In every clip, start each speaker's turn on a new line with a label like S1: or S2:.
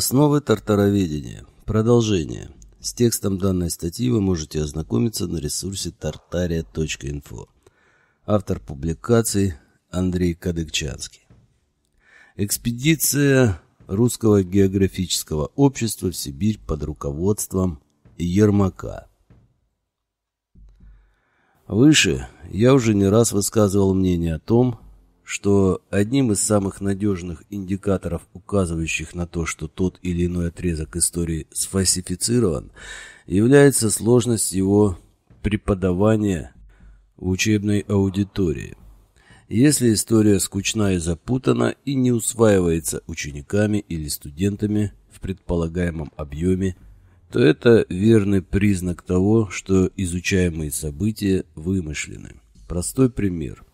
S1: Основы тартароведения. Продолжение. С текстом данной статьи вы можете ознакомиться на ресурсе tartaria.info. Автор публикации Андрей Кадыкчанский. Экспедиция Русского географического общества в Сибирь под руководством Ермака. Выше я уже не раз высказывал мнение о том, что одним из самых надежных индикаторов, указывающих на то, что тот или иной отрезок истории сфальсифицирован, является сложность его преподавания в учебной аудитории. Если история скучна и запутана и не усваивается учениками или студентами в предполагаемом объеме, то это верный признак того, что изучаемые события вымышлены. Простой пример –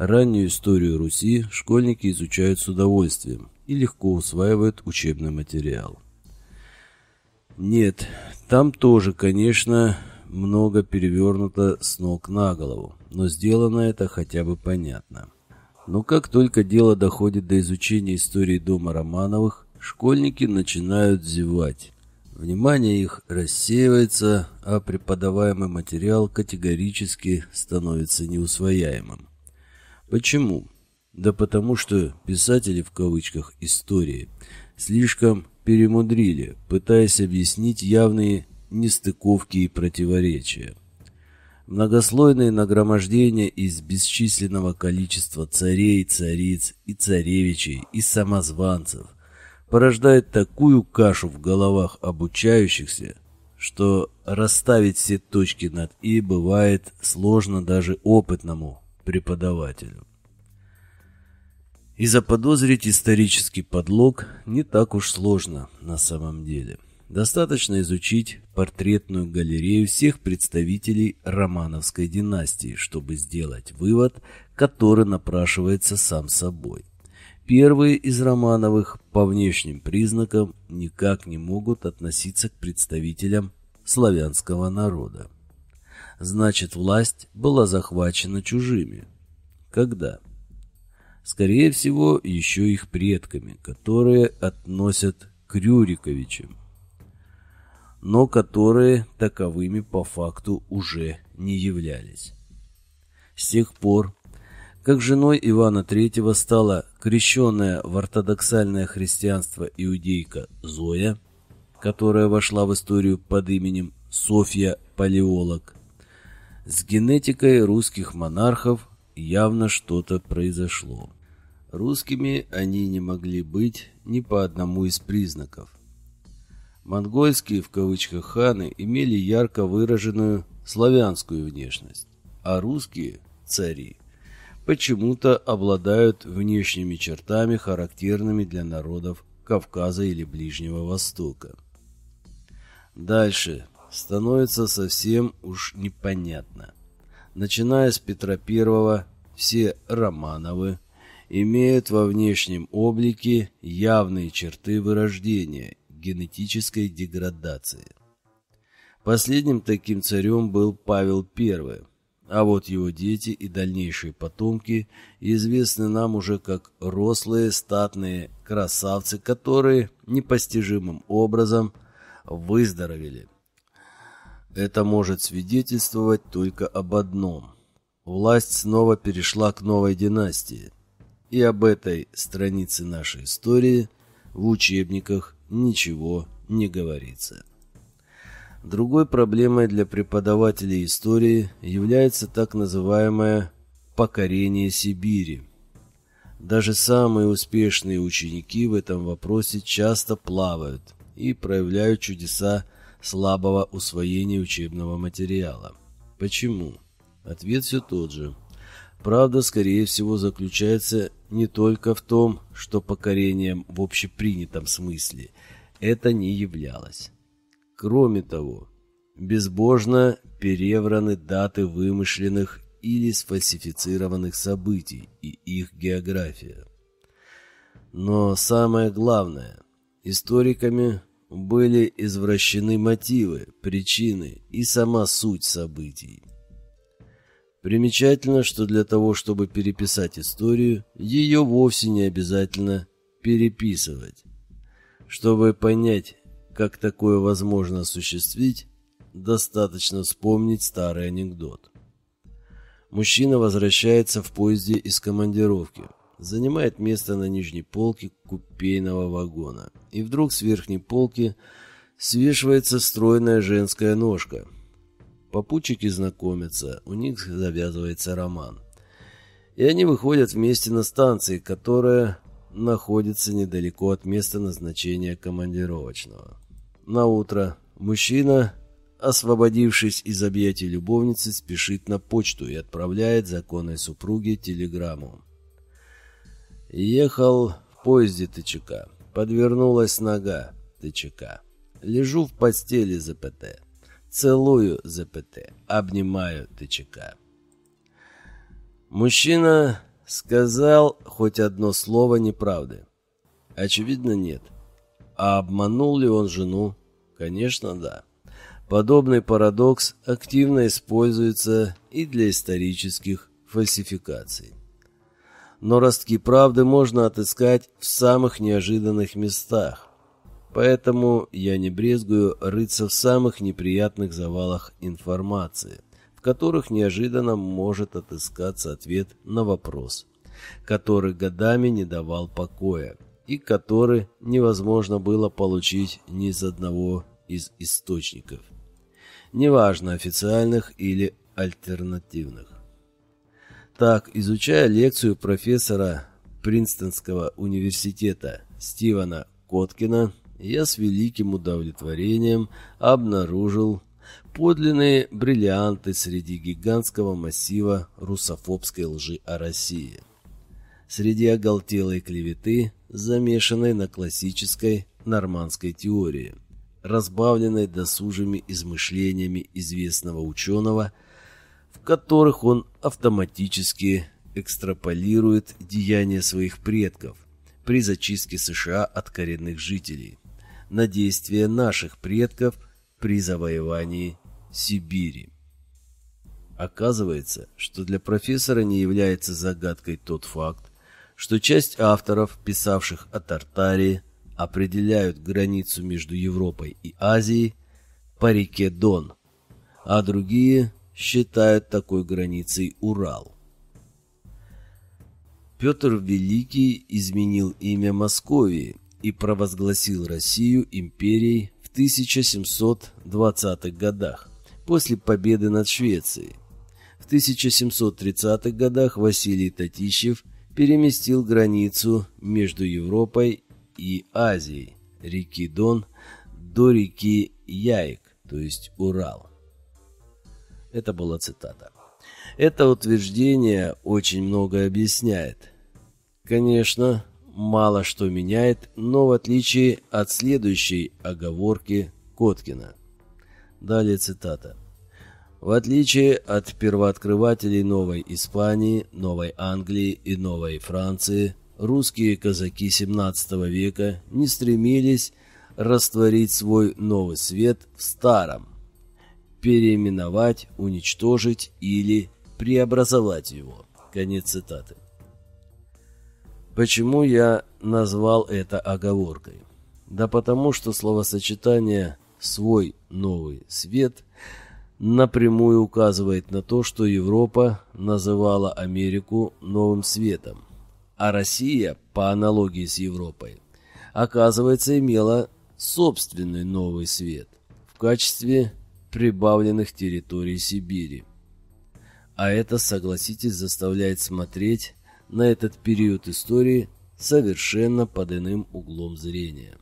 S1: Раннюю историю Руси школьники изучают с удовольствием и легко усваивают учебный материал. Нет, там тоже, конечно, много перевернуто с ног на голову, но сделано это хотя бы понятно. Но как только дело доходит до изучения истории дома Романовых, школьники начинают зевать. Внимание их рассеивается, а преподаваемый материал категорически становится неусвояемым. Почему? Да потому что писатели в кавычках истории слишком перемудрили, пытаясь объяснить явные нестыковки и противоречия. Многослойные нагромождения из бесчисленного количества царей, цариц и царевичей и самозванцев порождают такую кашу в головах обучающихся, что расставить все точки над «и» бывает сложно даже опытному преподавателю. И заподозрить исторический подлог не так уж сложно на самом деле. Достаточно изучить портретную галерею всех представителей Романовской династии, чтобы сделать вывод, который напрашивается сам собой. Первые из Романовых по внешним признакам никак не могут относиться к представителям славянского народа. Значит, власть была захвачена чужими. Когда? Скорее всего, еще их предками, которые относят к Рюриковичам, но которые таковыми по факту уже не являлись. С тех пор, как женой Ивана III стала крещенная в ортодоксальное христианство иудейка Зоя, которая вошла в историю под именем Софья Палеолог, с генетикой русских монархов явно что-то произошло. Русскими они не могли быть ни по одному из признаков. Монгольские в кавычках ханы имели ярко выраженную славянскую внешность, а русские цари почему-то обладают внешними чертами, характерными для народов Кавказа или Ближнего Востока. Дальше становится совсем уж непонятно. Начиная с Петра I, все Романовы имеют во внешнем облике явные черты вырождения, генетической деградации. Последним таким царем был Павел I, а вот его дети и дальнейшие потомки известны нам уже как рослые статные красавцы, которые непостижимым образом выздоровели это может свидетельствовать только об одном. Власть снова перешла к новой династии. И об этой странице нашей истории в учебниках ничего не говорится. Другой проблемой для преподавателей истории является так называемое «покорение Сибири». Даже самые успешные ученики в этом вопросе часто плавают и проявляют чудеса слабого усвоения учебного материала. Почему? Ответ все тот же. Правда, скорее всего, заключается не только в том, что покорением в общепринятом смысле это не являлось. Кроме того, безбожно перевраны даты вымышленных или сфальсифицированных событий и их география. Но самое главное, историками были извращены мотивы, причины и сама суть событий. Примечательно, что для того, чтобы переписать историю, ее вовсе не обязательно переписывать. Чтобы понять, как такое возможно осуществить, достаточно вспомнить старый анекдот. Мужчина возвращается в поезде из командировки, занимает место на нижней полке купейного вагона, и вдруг с верхней полки свешивается стройная женская ножка. Попутчики знакомятся, у них завязывается роман. И они выходят вместе на станции, которая находится недалеко от места назначения командировочного. На утро мужчина, освободившись из объятий любовницы, спешит на почту и отправляет законной супруге телеграмму. Ехал в поезде ТЧК. Подвернулась нога ТЧК. Лежу в постели ЗПТ. Целую ЗПТ. Обнимаю ТЧК. Мужчина сказал хоть одно слово неправды. Очевидно, нет. А обманул ли он жену? Конечно, да. Подобный парадокс активно используется и для исторических фальсификаций. Но ростки правды можно отыскать в самых неожиданных местах. Поэтому я не брезгую рыться в самых неприятных завалах информации, в которых неожиданно может отыскаться ответ на вопрос, который годами не давал покоя и который невозможно было получить ни из одного из источников, неважно официальных или альтернативных. Так, изучая лекцию профессора Принстонского университета Стивена Коткина, я с великим удовлетворением обнаружил подлинные бриллианты среди гигантского массива русофобской лжи о России. Среди оголтелой клеветы, замешанной на классической нормандской теории – разбавленной досужими измышлениями известного ученого, которых он автоматически экстраполирует деяния своих предков при зачистке США от коренных жителей на действия наших предков при завоевании Сибири. Оказывается, что для профессора не является загадкой тот факт, что часть авторов, писавших о Тартарии, определяют границу между Европой и Азией по реке Дон, а другие считают такой границей Урал. Петр Великий изменил имя Московии и провозгласил Россию империей в 1720-х годах после победы над Швецией. В 1730-х годах Василий Татищев переместил границу между Европой и Азии, реки Дон до реки Яик, то есть Урал. Это была цитата. Это утверждение очень многое объясняет. Конечно, мало что меняет, но в отличие от следующей оговорки Коткина. Далее цитата. В отличие от первооткрывателей Новой Испании, Новой Англии и Новой Франции, русские казаки XVII века не стремились растворить свой новый свет в старом, переименовать, уничтожить или преобразовать его. Конец цитаты. Почему я назвал это оговоркой? Да потому что словосочетание «свой новый свет» напрямую указывает на то, что Европа называла Америку новым светом, а Россия, по аналогии с Европой, оказывается, имела собственный новый свет в качестве прибавленных территорий Сибири. А это, согласитесь, заставляет смотреть на этот период истории совершенно под иным углом зрения.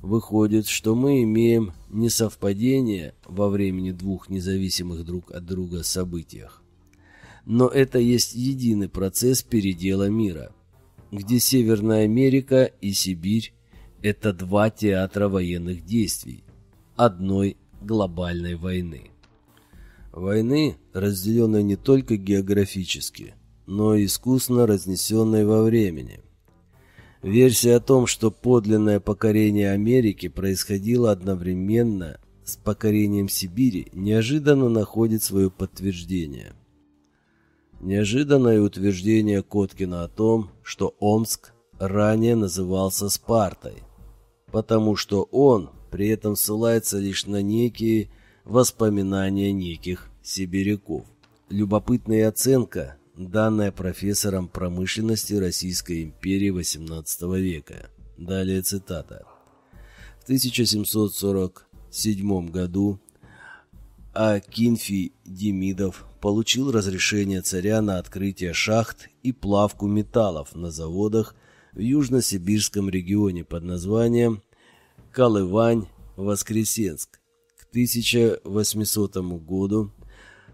S1: Выходит, что мы имеем несовпадение во времени двух независимых друг от друга событиях, но это есть единый процесс передела мира, где Северная Америка и Сибирь – это два театра военных действий, одной глобальной войны. Войны, разделенной не только географически, но и искусно разнесенной во времени. Версия о том, что подлинное покорение Америки происходило одновременно с покорением Сибири, неожиданно находит свое подтверждение – Неожиданное утверждение Коткина о том, что Омск ранее назывался Спартой. потому что он при этом ссылается лишь на некие воспоминания неких сибиряков. Любопытная оценка, данная профессором промышленности Российской империи XVIII века. Далее цитата. В 1747 году Акинфий Демидов получил разрешение царя на открытие шахт и плавку металлов на заводах в Южно-Сибирском регионе под названием Колывань-Воскресенск. К 1800 году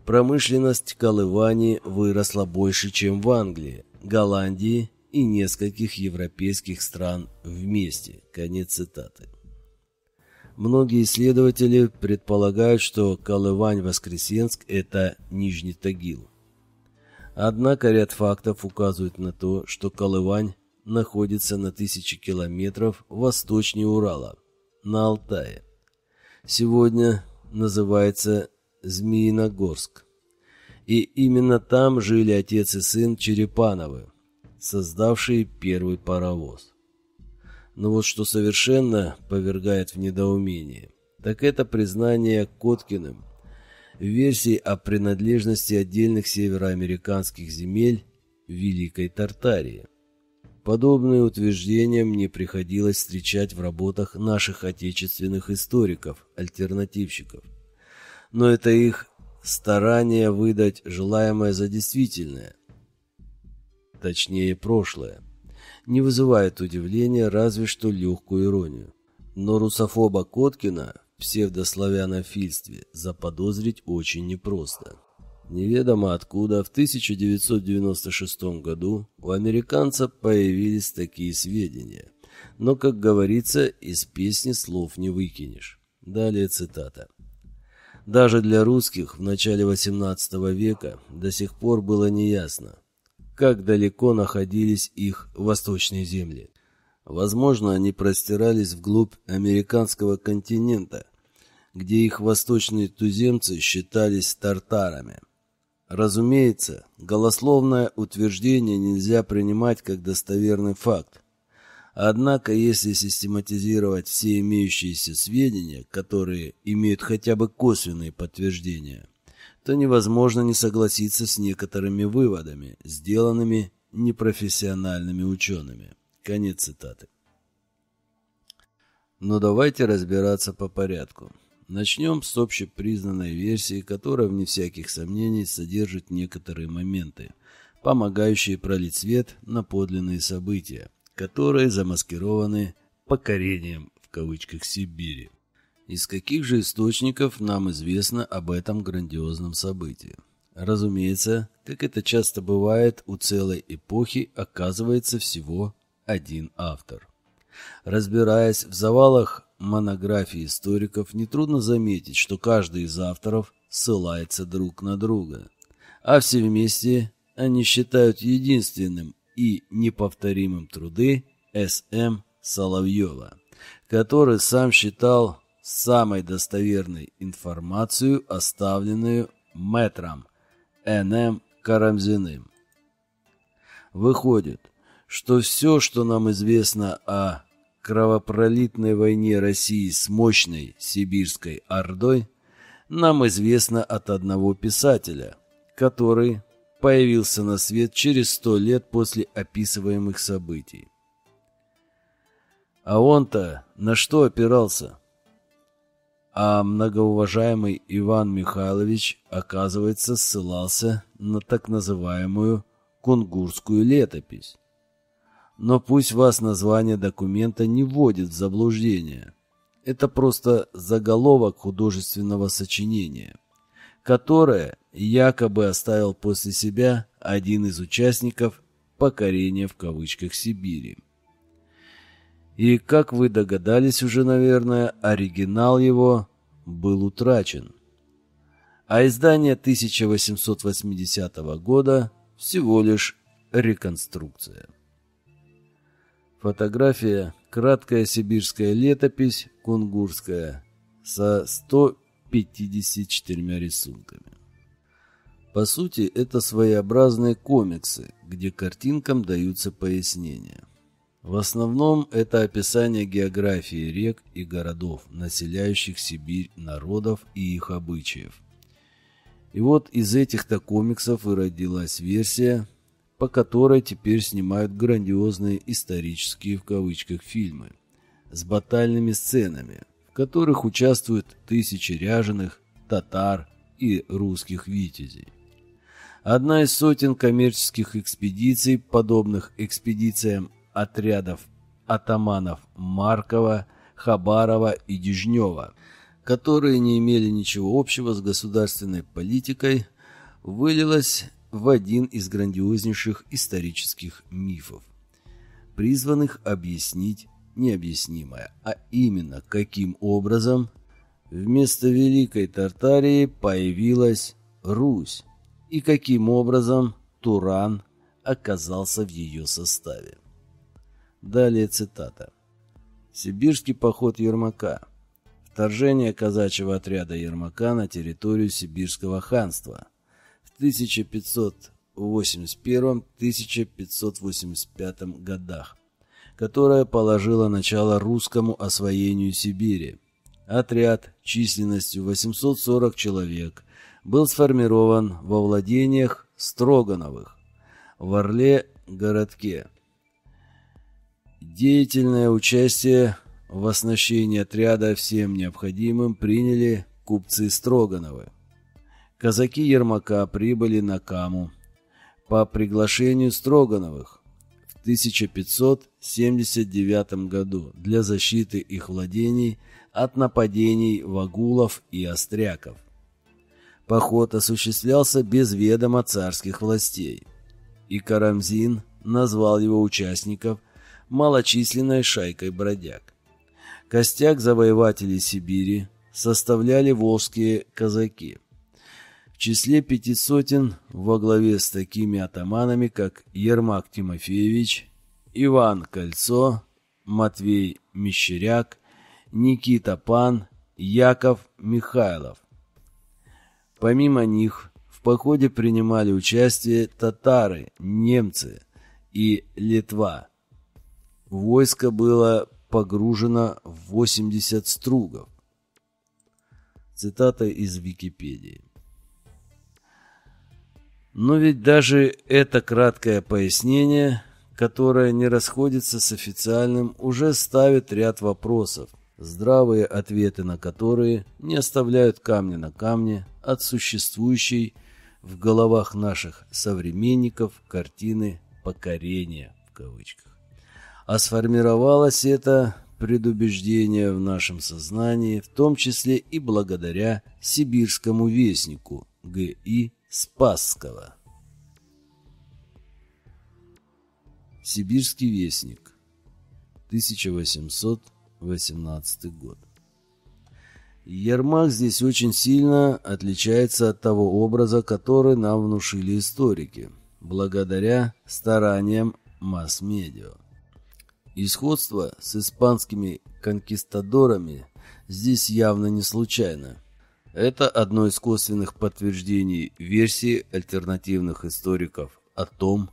S1: промышленность Колывани выросла больше, чем в Англии, Голландии и нескольких европейских стран вместе. Конец цитаты. Многие исследователи предполагают, что Колывань-Воскресенск – это Нижний Тагил. Однако ряд фактов указывает на то, что Колывань находится на тысячи километров восточнее Урала, на Алтае. Сегодня называется Змеиногорск. И именно там жили отец и сын Черепановы, создавшие первый паровоз. Но вот что совершенно повергает в недоумение, так это признание Коткиным версии о принадлежности отдельных североамериканских земель Великой Тартарии. Подобные утверждения мне приходилось встречать в работах наших отечественных историков, альтернативщиков. Но это их старание выдать желаемое за действительное, точнее прошлое не вызывает удивления, разве что легкую иронию. Но русофоба Коткина в псевдославянофильстве заподозрить очень непросто. Неведомо откуда в 1996 году у американца появились такие сведения. Но, как говорится, из песни слов не выкинешь. Далее цитата. Даже для русских в начале XVIII века до сих пор было неясно, как далеко находились их восточные земли. Возможно, они простирались вглубь американского континента, где их восточные туземцы считались тартарами. Разумеется, голословное утверждение нельзя принимать как достоверный факт. Однако, если систематизировать все имеющиеся сведения, которые имеют хотя бы косвенные подтверждения, то невозможно не согласиться с некоторыми выводами, сделанными непрофессиональными учеными. Конец цитаты. Но давайте разбираться по порядку. Начнем с общепризнанной версии, которая, вне всяких сомнений, содержит некоторые моменты, помогающие пролить свет на подлинные события, которые замаскированы «покорением» в кавычках Сибири. Из каких же источников нам известно об этом грандиозном событии? Разумеется, как это часто бывает, у целой эпохи оказывается всего один автор. Разбираясь в завалах монографий историков, нетрудно заметить, что каждый из авторов ссылается друг на друга, а все вместе они считают единственным и неповторимым труды С.М. Соловьева, который сам считал самой достоверной информацию, оставленную мэтром Н.М. Карамзиным. Выходит, что все, что нам известно о кровопролитной войне России с мощной сибирской ордой, нам известно от одного писателя, который появился на свет через сто лет после описываемых событий. А он-то на что опирался? а многоуважаемый Иван Михайлович, оказывается, ссылался на так называемую кунгурскую летопись. Но пусть вас название документа не вводит в заблуждение. Это просто заголовок художественного сочинения, которое якобы оставил после себя один из участников покорения в кавычках Сибири. И, как вы догадались уже, наверное, оригинал его был утрачен. А издание 1880 года всего лишь реконструкция. Фотография «Краткая сибирская летопись, кунгурская» со 154 рисунками. По сути, это своеобразные комиксы, где картинкам даются пояснения. В основном это описание географии рек и городов, населяющих Сибирь народов и их обычаев. И вот из этих-то комиксов и родилась версия, по которой теперь снимают грандиозные исторические в кавычках фильмы с батальными сценами, в которых участвуют тысячи ряженых, татар и русских витязей. Одна из сотен коммерческих экспедиций, подобных экспедициям отрядов атаманов Маркова, Хабарова и Дежнева, которые не имели ничего общего с государственной политикой, вылилась в один из грандиознейших исторических мифов, призванных объяснить необъяснимое, а именно каким образом вместо Великой Тартарии появилась Русь и каким образом Туран оказался в ее составе. Далее цитата. Сибирский поход Ермака. Вторжение казачьего отряда Ермака на территорию Сибирского ханства в 1581-1585 годах, которое положило начало русскому освоению Сибири. Отряд численностью 840 человек был сформирован во владениях Строгановых в Орле-городке. Деятельное участие в оснащении отряда всем необходимым приняли купцы Строгановы. Казаки Ермака прибыли на Каму по приглашению Строгановых в 1579 году для защиты их владений от нападений вагулов и остряков. Поход осуществлялся без ведома царских властей, и Карамзин назвал его участников малочисленной шайкой бродяг. Костяк завоевателей Сибири составляли волжские казаки. В числе пяти сотен во главе с такими атаманами, как Ермак Тимофеевич, Иван Кольцо, Матвей Мещеряк, Никита Пан, Яков Михайлов. Помимо них в походе принимали участие татары, немцы и Литва. Войско было погружено в 80 стругов. Цитата из Википедии. Но ведь даже это краткое пояснение, которое не расходится с официальным, уже ставит ряд вопросов, здравые ответы на которые не оставляют камня на камне от существующей в головах наших современников картины «покорения» в кавычках. А сформировалось это предубеждение в нашем сознании, в том числе и благодаря сибирскому вестнику Г.И. Спасского. Сибирский вестник. 1818 год. Ермак здесь очень сильно отличается от того образа, который нам внушили историки, благодаря стараниям масс-медиа. И с испанскими конкистадорами здесь явно не случайно. Это одно из косвенных подтверждений версии альтернативных историков о том,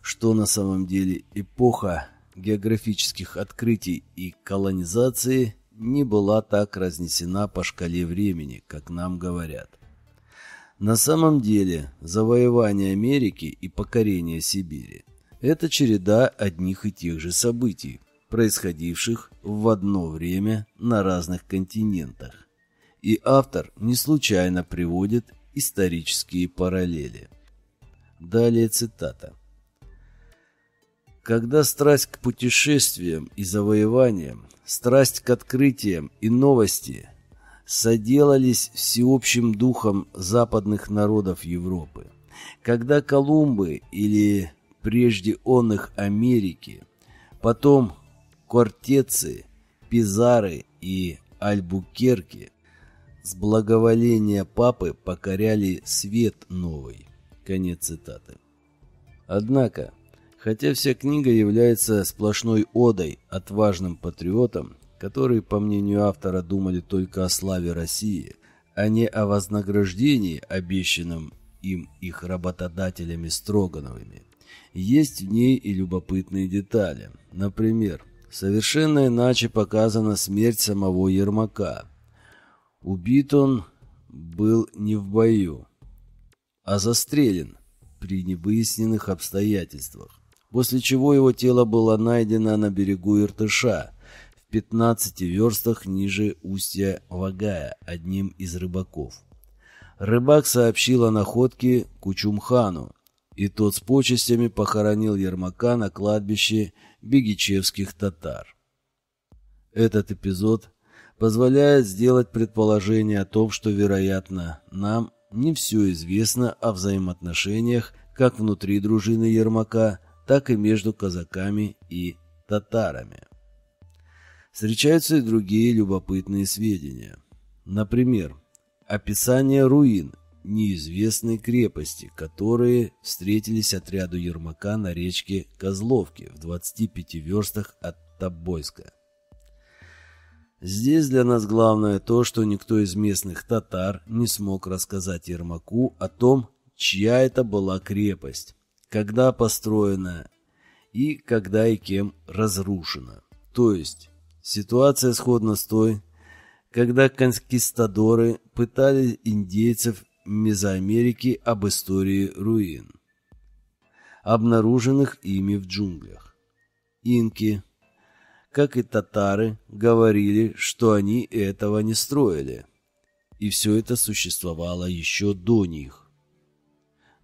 S1: что на самом деле эпоха географических открытий и колонизации не была так разнесена по шкале времени, как нам говорят. На самом деле, завоевание Америки и покорение Сибири – это череда одних и тех же событий, происходивших в одно время на разных континентах. И автор не случайно приводит исторические параллели. Далее цитата. Когда страсть к путешествиям и завоеваниям, страсть к открытиям и новости соделались всеобщим духом западных народов Европы, когда Колумбы или прежде он их Америки, потом Кортецы, Пизары и Альбукерки с благоволения папы покоряли свет новый. Конец цитаты. Однако, хотя вся книга является сплошной одой отважным патриотам, которые, по мнению автора, думали только о славе России, а не о вознаграждении, обещанном им их работодателями Строгановыми, Есть в ней и любопытные детали. Например, совершенно иначе показана смерть самого Ермака. Убит он был не в бою, а застрелен при невыясненных обстоятельствах, после чего его тело было найдено на берегу Иртыша, в 15 верстах ниже устья Вагая, одним из рыбаков. Рыбак сообщил о находке Кучумхану, и тот с почестями похоронил Ермака на кладбище бегичевских татар. Этот эпизод позволяет сделать предположение о том, что, вероятно, нам не все известно о взаимоотношениях как внутри дружины Ермака, так и между казаками и татарами. Встречаются и другие любопытные сведения. Например, описание руин неизвестной крепости, которые встретились отряду Ермака на речке Козловки в 25 верстах от Тобойска. Здесь для нас главное то, что никто из местных татар не смог рассказать Ермаку о том, чья это была крепость, когда построена и когда и кем разрушена. То есть ситуация сходна с той, когда конкистадоры пытали индейцев Мезоамерики об истории руин, обнаруженных ими в джунглях. Инки, как и татары, говорили, что они этого не строили, и все это существовало еще до них.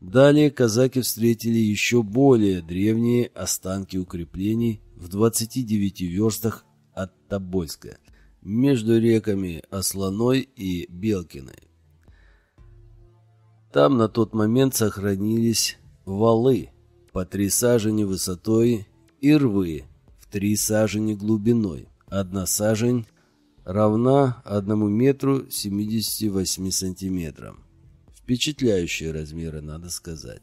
S1: Далее казаки встретили еще более древние останки укреплений в 29 верстах от Тобольска, между реками Осланой и Белкиной. Там на тот момент сохранились валы по три сажени высотой и рвы три сажени глубиной. Одна сажень равна одному метру 78 сантиметрам. Впечатляющие размеры, надо сказать.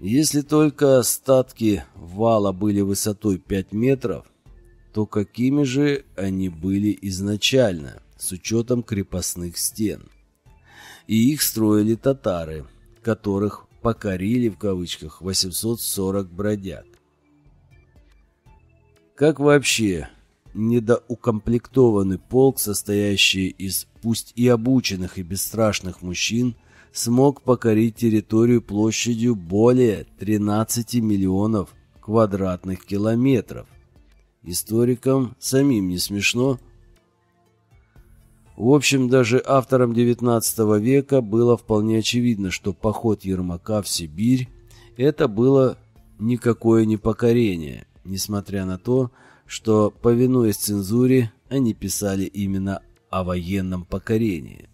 S1: Если только остатки вала были высотой 5 метров, то какими же они были изначально, с учетом крепостных стен? и их строили татары, которых покорили в кавычках 840 бродяг. Как вообще недоукомплектованный полк, состоящий из пусть и обученных и бесстрашных мужчин, смог покорить территорию площадью более 13 миллионов квадратных километров. Историкам самим не смешно, в общем, даже авторам XIX века было вполне очевидно, что поход Ермака в Сибирь – это было никакое не покорение, несмотря на то, что, повинуясь цензуре, они писали именно о военном покорении.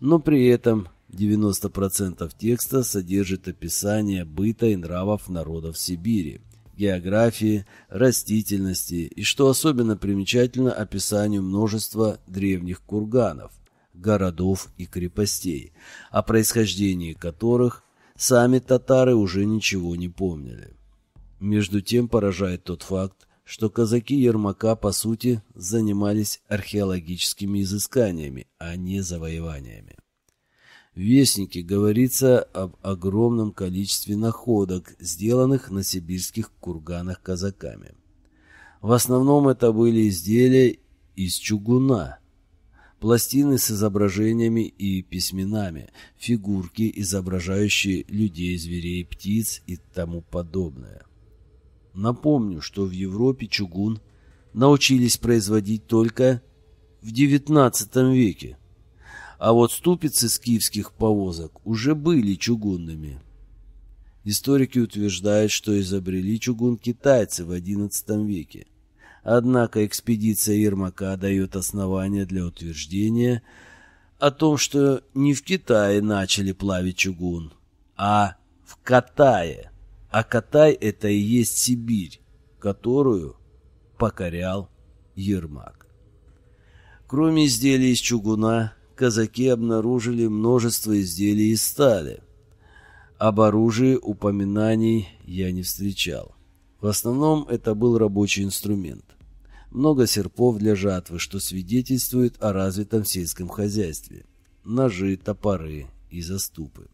S1: Но при этом 90% текста содержит описание быта и нравов народов Сибири – географии, растительности и, что особенно примечательно, описанию множества древних курганов, городов и крепостей, о происхождении которых сами татары уже ничего не помнили. Между тем поражает тот факт, что казаки Ермака, по сути, занимались археологическими изысканиями, а не завоеваниями. В Вестнике говорится об огромном количестве находок, сделанных на сибирских курганах казаками. В основном это были изделия из чугуна, пластины с изображениями и письменами, фигурки, изображающие людей, зверей, птиц и тому подобное. Напомню, что в Европе чугун научились производить только в XIX веке. А вот ступицы с киевских повозок уже были чугунными. Историки утверждают, что изобрели чугун китайцы в XI веке. Однако экспедиция Ермака дает основания для утверждения о том, что не в Китае начали плавить чугун, а в Катае. А Катай – это и есть Сибирь, которую покорял Ермак. Кроме изделий из чугуна, казаки обнаружили множество изделий из стали. Об оружии упоминаний я не встречал. В основном это был рабочий инструмент. Много серпов для жатвы, что свидетельствует о развитом сельском хозяйстве. Ножи, топоры и заступы.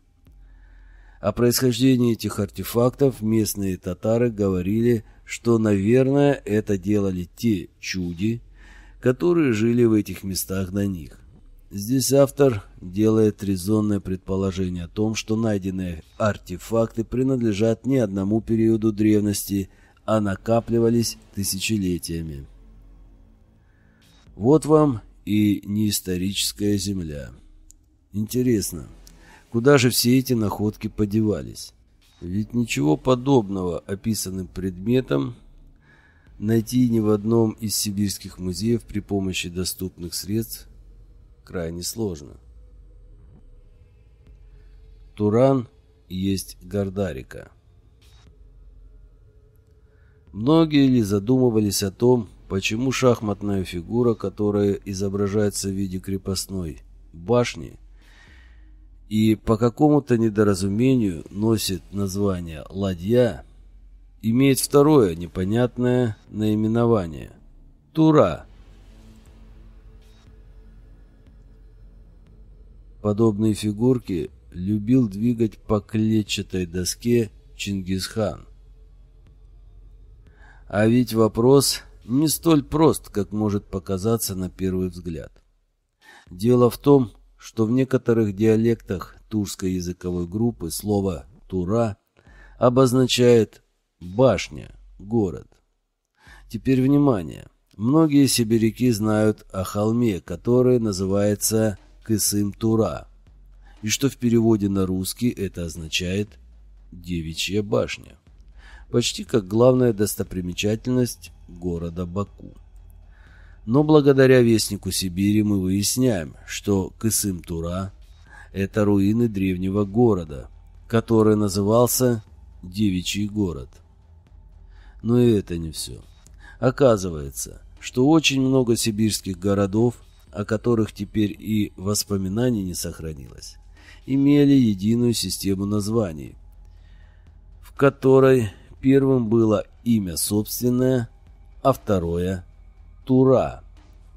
S1: О происхождении этих артефактов местные татары говорили, что, наверное, это делали те чуди, которые жили в этих местах до них. Здесь автор делает резонное предположение о том, что найденные артефакты принадлежат не одному периоду древности, а накапливались тысячелетиями. Вот вам и неисторическая земля. Интересно, куда же все эти находки подевались? Ведь ничего подобного описанным предметам найти ни в одном из сибирских музеев при помощи доступных средств крайне сложно. Туран есть Гордарика. Многие ли задумывались о том, почему шахматная фигура, которая изображается в виде крепостной башни и по какому-то недоразумению носит название «ладья», имеет второе непонятное наименование – «тура». Подобные фигурки любил двигать по клетчатой доске Чингисхан. А ведь вопрос не столь прост, как может показаться на первый взгляд. Дело в том, что в некоторых диалектах турской языковой группы слово «тура» обозначает «башня», «город». Теперь внимание. Многие сибиряки знают о холме, который называется Кысым-Тура, и что в переводе на русский это означает «девичья башня» почти как главная достопримечательность города Баку. Но благодаря Вестнику Сибири мы выясняем, что Кысым-Тура – это руины древнего города, который назывался Девичий город. Но и это не все. Оказывается, что очень много сибирских городов, о которых теперь и воспоминаний не сохранилось, имели единую систему названий, в которой Первым было имя собственное, а второе – Тура,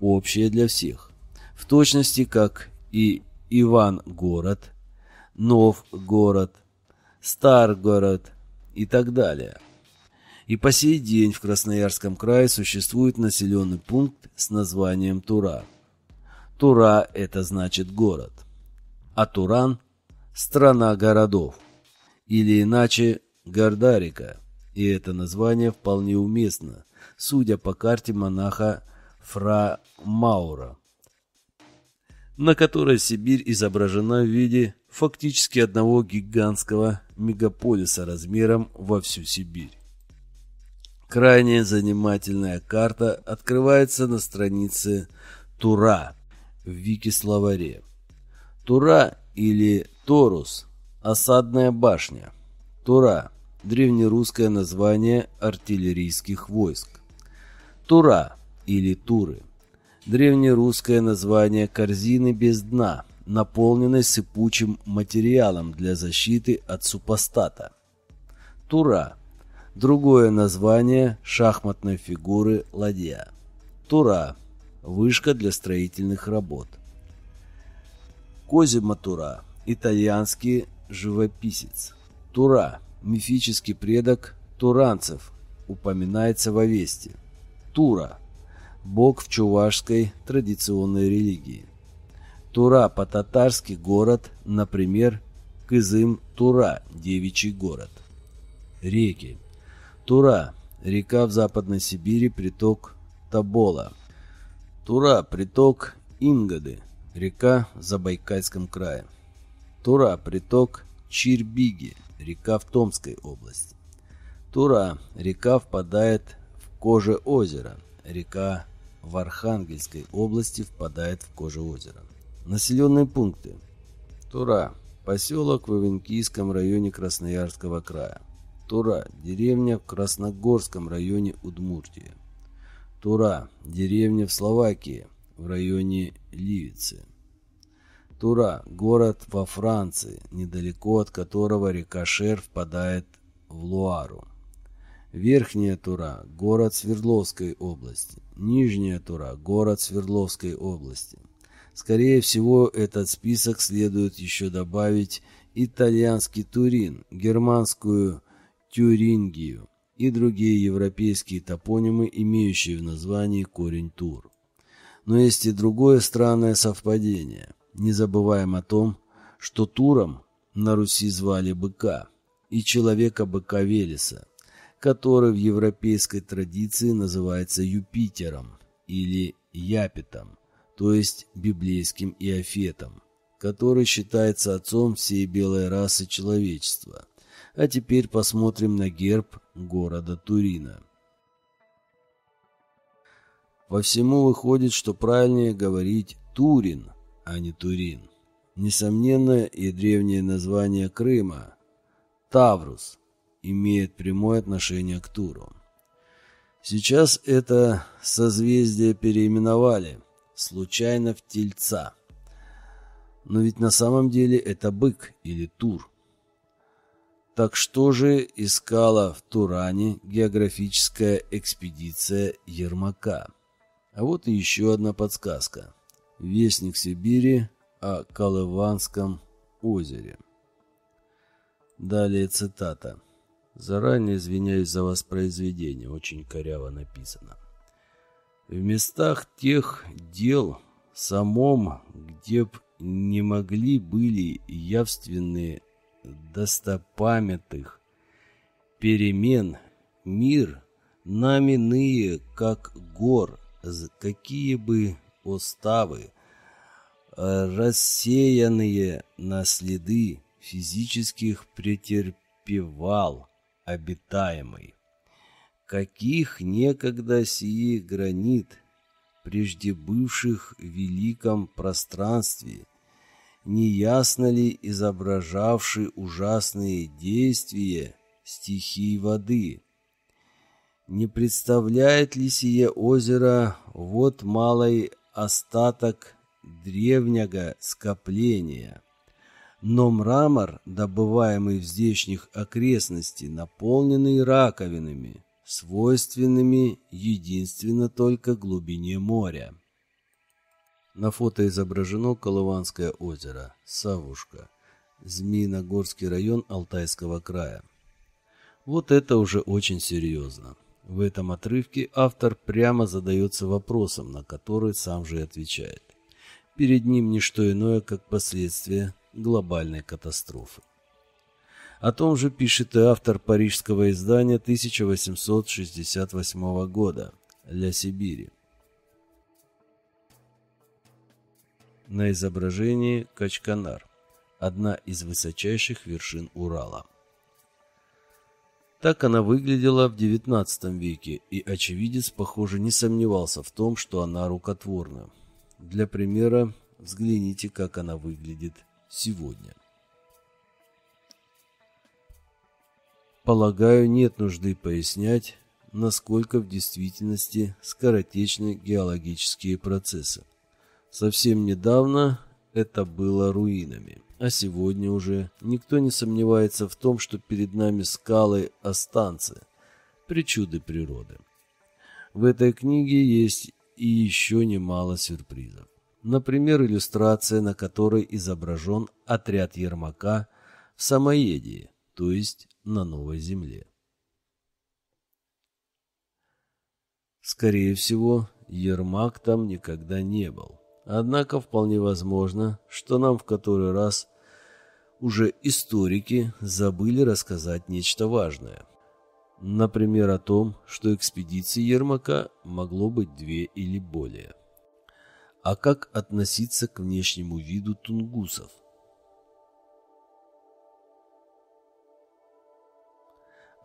S1: общее для всех. В точности, как и Иван-город, Нов-город, Стар-город и так далее. И по сей день в Красноярском крае существует населенный пункт с названием Тура. Тура – это значит город, а Туран – страна городов, или иначе Гордарика – и это название вполне уместно, судя по карте монаха Фра Маура, на которой Сибирь изображена в виде фактически одного гигантского мегаполиса размером во всю Сибирь. Крайне занимательная карта открывается на странице Тура в Вики-словаре. Тура или Торус – осадная башня. Тура древнерусское название артиллерийских войск. Тура или Туры. Древнерусское название корзины без дна, наполненной сыпучим материалом для защиты от супостата. Тура. Другое название шахматной фигуры ладья. Тура. Вышка для строительных работ. Козима Тура. Итальянский живописец. Тура мифический предок туранцев, упоминается в Овесте. Тура – бог в чувашской традиционной религии. Тура по-татарски город, например, Кызым-Тура – девичий город. Реки. Тура – река в Западной Сибири, приток Табола. Тура – приток Ингады, река в Забайкальском крае. Тура – приток Чирбиги, река в Томской области. Тура, река впадает в Коже озера, река в Архангельской области впадает в Коже озера. Населенные пункты. Тура, поселок в Ивенкийском районе Красноярского края. Тура, деревня в Красногорском районе Удмуртии. Тура, деревня в Словакии, в районе Ливицы. Тура – город во Франции, недалеко от которого река Шер впадает в Луару. Верхняя Тура – город Свердловской области. Нижняя Тура – город Свердловской области. Скорее всего, этот список следует еще добавить итальянский Турин, германскую Тюрингию и другие европейские топонимы, имеющие в названии корень Тур. Но есть и другое странное совпадение. Не забываем о том, что Туром на Руси звали быка и человека-быка Велеса, который в европейской традиции называется Юпитером или Япитом, то есть библейским Иофетом, который считается отцом всей белой расы человечества. А теперь посмотрим на герб города Турина. По всему выходит, что правильнее говорить Турин, а не Турин. Несомненно, и древнее название Крыма – Таврус – имеет прямое отношение к Туру. Сейчас это созвездие переименовали, случайно в Тельца. Но ведь на самом деле это бык или Тур. Так что же искала в Туране географическая экспедиция Ермака? А вот и еще одна подсказка. Вестник Сибири о Колыванском озере. Далее цитата. Заранее извиняюсь за воспроизведение, очень коряво написано. В местах тех дел самом, где б не могли были явственные достопамятных перемен. Мир, нами ные, как гор, какие бы оставы, рассеянные на следы физических претерпевал обитаемый, каких некогда сии гранит, прежде бывших в великом пространстве, неясно ли изображавший ужасные действия стихий воды, не представляет ли сие озеро вот малый остаток древнего скопления. Но мрамор, добываемый в здешних окрестностей, наполненный раковинами, свойственными единственно только глубине моря. На фото изображено Колыванское озеро, Савушка, Змеиногорский район Алтайского края. Вот это уже очень серьезно. В этом отрывке автор прямо задается вопросом, на который сам же и отвечает. Перед ним не что иное, как последствия глобальной катастрофы. О том же пишет и автор парижского издания 1868 года «Ля Сибири». На изображении Качканар, одна из высочайших вершин Урала. Так она выглядела в XIX веке, и очевидец, похоже, не сомневался в том, что она рукотворна. Для примера взгляните, как она выглядит сегодня. Полагаю, нет нужды пояснять, насколько в действительности скоротечны геологические процессы. Совсем недавно это было руинами. А сегодня уже никто не сомневается в том, что перед нами скалы останцы, причуды природы. В этой книге есть и еще немало сюрпризов. Например, иллюстрация, на которой изображен отряд Ермака в Самоедии, то есть на Новой Земле. Скорее всего, Ермак там никогда не был. Однако вполне возможно, что нам в который раз уже историки забыли рассказать нечто важное. Например, о том, что экспедиций Ермака могло быть две или более. А как относиться к внешнему виду тунгусов?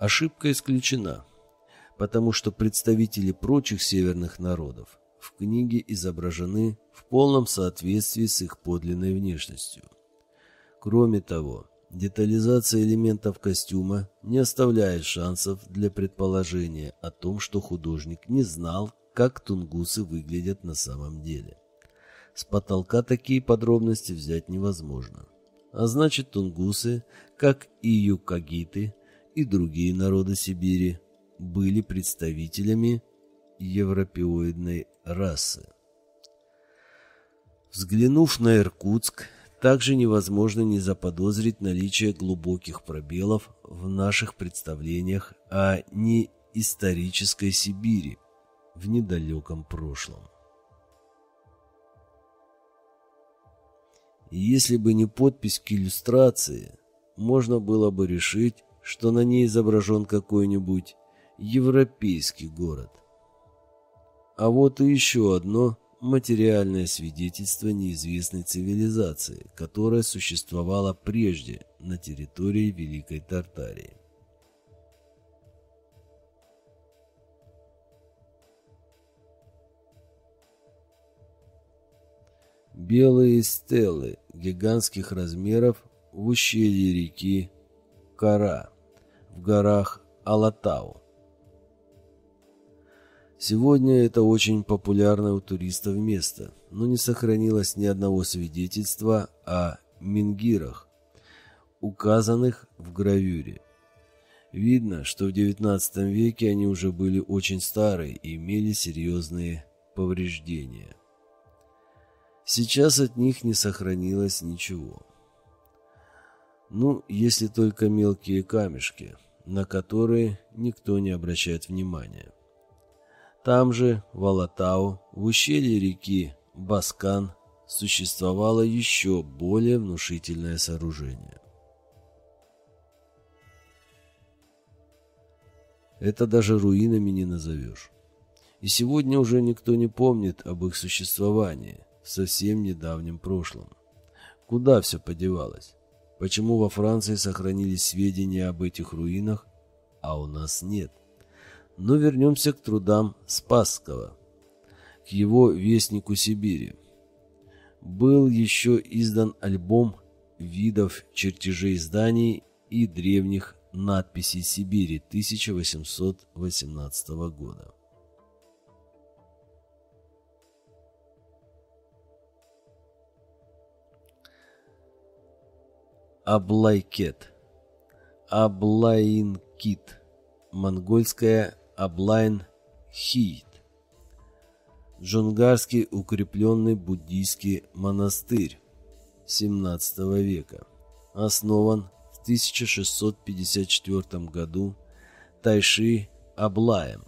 S1: Ошибка исключена, потому что представители прочих северных народов в книге изображены в полном соответствии с их подлинной внешностью. Кроме того, детализация элементов костюма не оставляет шансов для предположения о том, что художник не знал, как тунгусы выглядят на самом деле. С потолка такие подробности взять невозможно. А значит, тунгусы, как и юкагиты и другие народы Сибири, были представителями европеоидной расы. Взглянув на Иркутск, также невозможно не заподозрить наличие глубоких пробелов в наших представлениях о неисторической Сибири в недалеком прошлом. Если бы не подпись к иллюстрации, можно было бы решить, что на ней изображен какой-нибудь европейский город. А вот и еще одно материальное свидетельство неизвестной цивилизации, которая существовала прежде на территории Великой Тартарии. Белые стелы гигантских размеров в ущелье реки Кара в горах Алатау. Сегодня это очень популярное у туристов место, но не сохранилось ни одного свидетельства о мингирах, указанных в гравюре. Видно, что в XIX веке они уже были очень старые и имели серьезные повреждения. Сейчас от них не сохранилось ничего. Ну, если только мелкие камешки, на которые никто не обращает внимания. Там же, в Алатау, в ущелье реки Баскан, существовало еще более внушительное сооружение. Это даже руинами не назовешь. И сегодня уже никто не помнит об их существовании совсем недавнем прошлом. Куда все подевалось? Почему во Франции сохранились сведения об этих руинах, а у нас нет? Но вернемся к трудам Спасского, к его «Вестнику Сибири». Был еще издан альбом видов чертежей зданий и древних надписей Сибири 1818 года. Аблайкет. Аблайнкит. Монгольская Аблайн-Хиит. Джунгарский укрепленный буддийский монастырь 17 века. Основан в 1654 году Тайши Аблаем.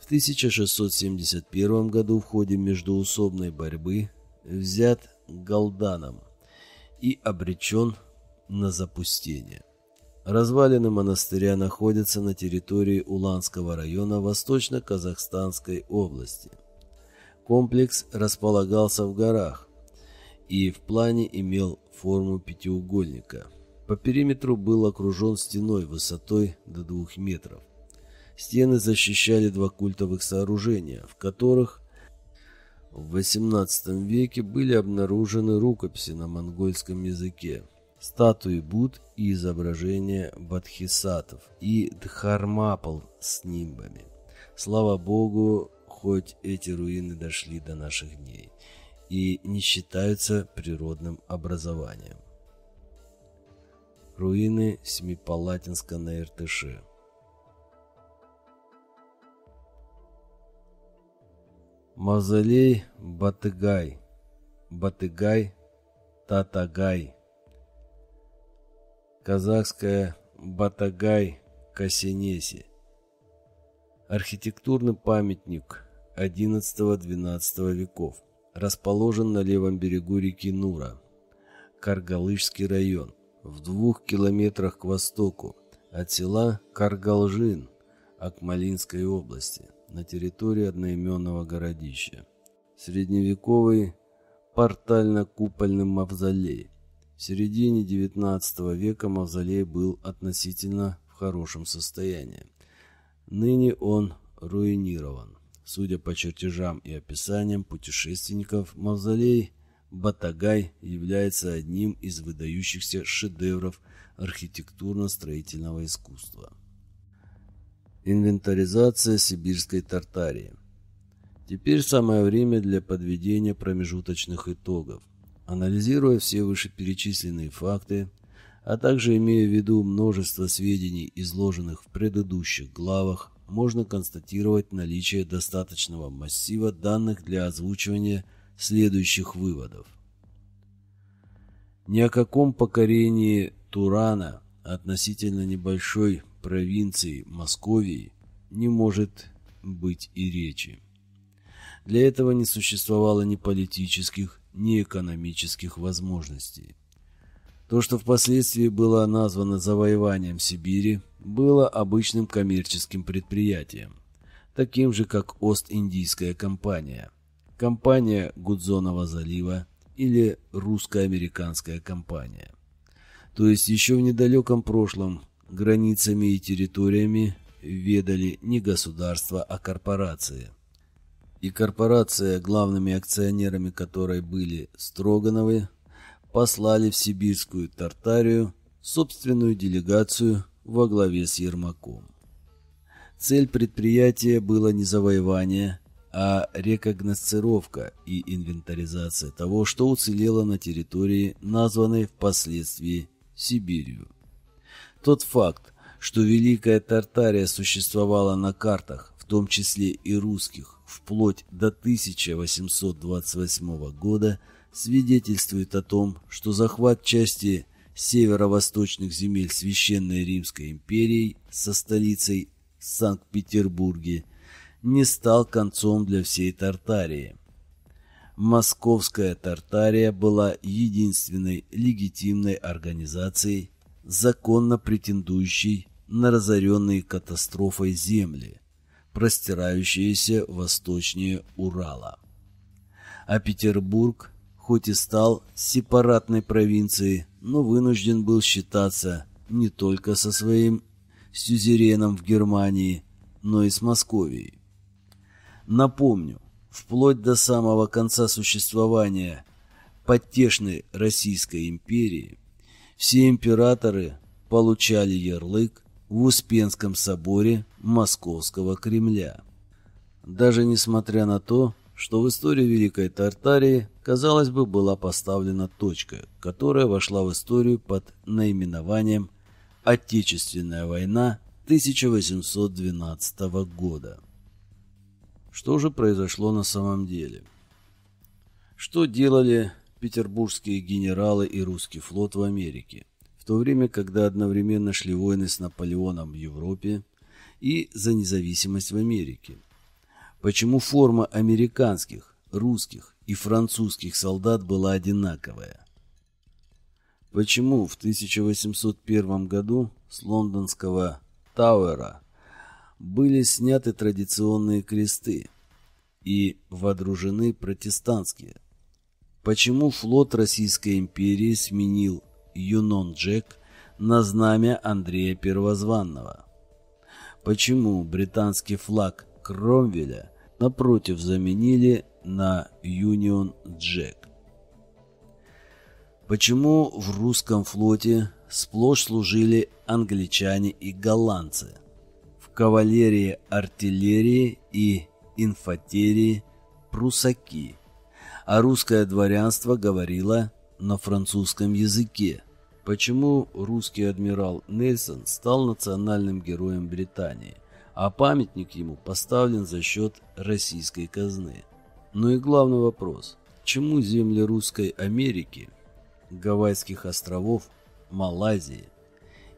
S1: В 1671 году в ходе междуусобной борьбы взят Галданом и обречен на запустение. Развалины монастыря находятся на территории Уланского района Восточно-Казахстанской области. Комплекс располагался в горах и в плане имел форму пятиугольника. По периметру был окружен стеной высотой до двух метров. Стены защищали два культовых сооружения, в которых в XVIII веке были обнаружены рукописи на монгольском языке, статуи Будд и изображения бодхисаттв и дхармапал с нимбами. Слава Богу, хоть эти руины дошли до наших дней и не считаются природным образованием. Руины Семипалатинска на Иртыше Мавзолей Батыгай. Батыгай Татагай. Казахская Батагай Касенеси. Архитектурный памятник XI-XII веков. Расположен на левом берегу реки Нура. Каргалышский район. В двух километрах к востоку от села Каргалжин Акмалинской области на территории одноименного городища. Средневековый портально-купольный мавзолей. В середине XIX века мавзолей был относительно в хорошем состоянии. Ныне он руинирован. Судя по чертежам и описаниям путешественников, мавзолей Батагай является одним из выдающихся шедевров архитектурно-строительного искусства. Инвентаризация сибирской Тартарии. Теперь самое время для подведения промежуточных итогов. Анализируя все вышеперечисленные факты, а также имея в виду множество сведений, изложенных в предыдущих главах, можно констатировать наличие достаточного массива данных для озвучивания следующих выводов. Ни о каком покорении Турана, относительно небольшой провинции Московии, не может быть и речи. Для этого не существовало ни политических, ни экономических возможностей. То, что впоследствии было названо завоеванием Сибири, было обычным коммерческим предприятием, таким же, как Ост-Индийская компания, компания Гудзонова залива или русско-американская компания. То есть еще в недалеком прошлом границами и территориями ведали не государства, а корпорации. И корпорация, главными акционерами которой были Строгановы, послали в сибирскую Тартарию собственную делегацию во главе с Ермаком. Цель предприятия была не завоевание, а рекогносцировка и инвентаризация того, что уцелело на территории, названной впоследствии Сибирью. Тот факт, что Великая Тартария существовала на картах, в том числе и русских, вплоть до 1828 года, свидетельствует о том, что захват части северо-восточных земель Священной Римской империи со столицей Санкт-Петербурге не стал концом для всей Тартарии. Московская Тартария была единственной легитимной организацией, законно претендующей на разоренные катастрофой земли, простирающиеся восточнее Урала. А Петербург хоть и стал сепаратной провинцией, но вынужден был считаться не только со своим сюзереном в Германии, но и с Московией. Напомню, вплоть до самого конца существования потешной Российской империи все императоры получали ярлык в Успенском соборе Московского Кремля. Даже несмотря на то, что в истории Великой Тартарии, казалось бы, была поставлена точка, которая вошла в историю под наименованием «Отечественная война 1812 года». Что же произошло на самом деле? Что делали петербургские генералы и русский флот в Америке, в то время, когда одновременно шли войны с Наполеоном в Европе и за независимость в Америке? Почему форма американских, русских и французских солдат была одинаковая? Почему в 1801 году с лондонского Тауэра были сняты традиционные кресты и водружены протестантские? Почему флот Российской империи сменил Юнон Джек на знамя Андрея Первозванного? Почему британский флаг Кромвеля напротив заменили на Union Jack. Почему в русском флоте сплошь служили англичане и голландцы? В кавалерии, артиллерии и инфатерии прусаки, а русское дворянство говорило на французском языке. Почему русский адмирал Нельсон стал национальным героем Британии? а памятник ему поставлен за счет российской казны. Ну и главный вопрос. Чему земли русской Америки, Гавайских островов, Малайзии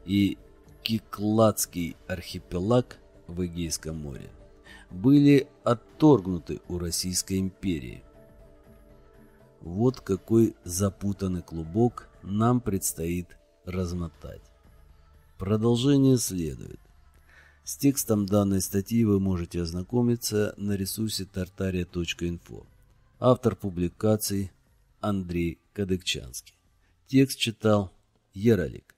S1: и Кикладский архипелаг в Эгейском море были отторгнуты у Российской империи? Вот какой запутанный клубок нам предстоит размотать. Продолжение следует. С текстом данной статьи вы можете ознакомиться на ресурсе tartaria.info. Автор публикации Андрей Кадыкчанский. Текст читал Яролик.